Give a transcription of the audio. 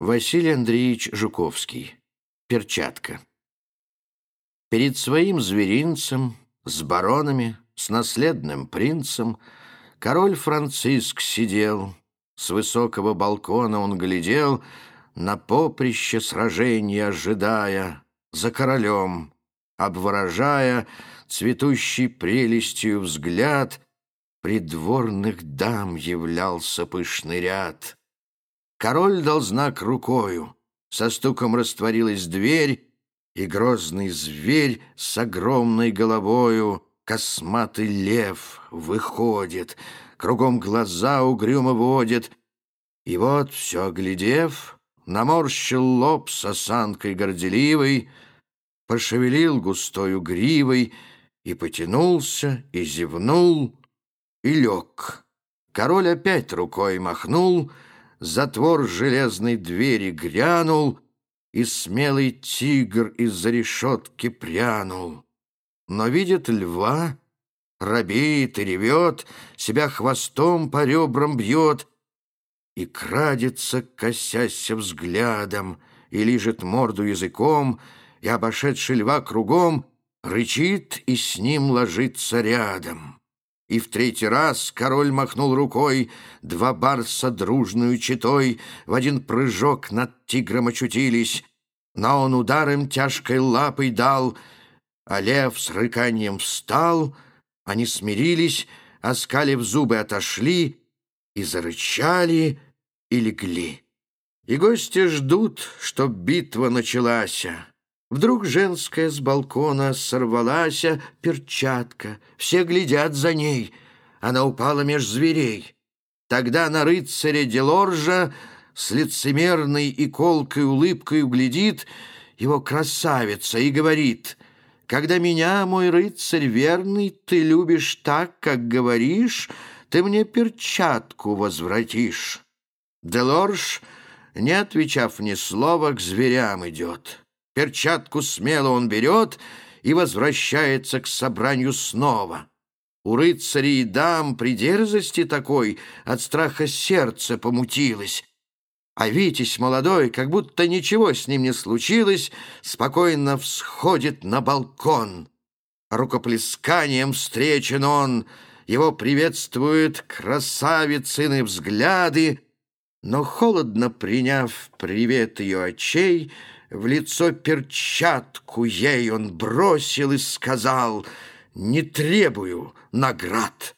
Василий Андреевич Жуковский. Перчатка. Перед своим зверинцем, с баронами, с наследным принцем, король Франциск сидел. С высокого балкона он глядел, на поприще сражения ожидая, за королем, обворожая цветущей прелестью взгляд, придворных дам являлся пышный ряд. Король дал знак рукою. Со стуком растворилась дверь, и грозный зверь с огромной головою, косматый лев, выходит, кругом глаза угрюмо водит. И вот, все глядев, наморщил лоб с осанкой горделивой, пошевелил густою гривой и потянулся, и зевнул, и лег. Король опять рукой махнул — затвор железной двери грянул, и смелый тигр из-за решетки прянул. Но видит льва, робеет и ревет, себя хвостом по ребрам бьет и крадется, косясь взглядом, и лижет морду языком, и, обошедший льва кругом, рычит и с ним ложится рядом. И в третий раз король махнул рукой, Два барса дружную читой В один прыжок над тигром очутились, Но он ударом тяжкой лапой дал, А лев с рыканием встал, Они смирились, оскалив зубы отошли И зарычали, и легли. И гости ждут, чтоб битва началась. Вдруг женская с балкона сорвалась перчатка. Все глядят за ней. Она упала меж зверей. Тогда на рыцаря Делоржа с лицемерной и колкой улыбкой углядит его красавица и говорит, «Когда меня, мой рыцарь верный, ты любишь так, как говоришь, ты мне перчатку возвратишь». Делорж, не отвечав ни слова, к зверям идет. Перчатку смело он берет и возвращается к собранию снова. У рыцарей и дам при дерзости такой от страха сердце помутилось. А Витязь молодой, как будто ничего с ним не случилось, спокойно всходит на балкон. Рукоплесканием встречен он, его приветствуют красавицыны взгляды, но, холодно приняв привет ее очей, в лицо перчатку ей он бросил и сказал «Не требую наград».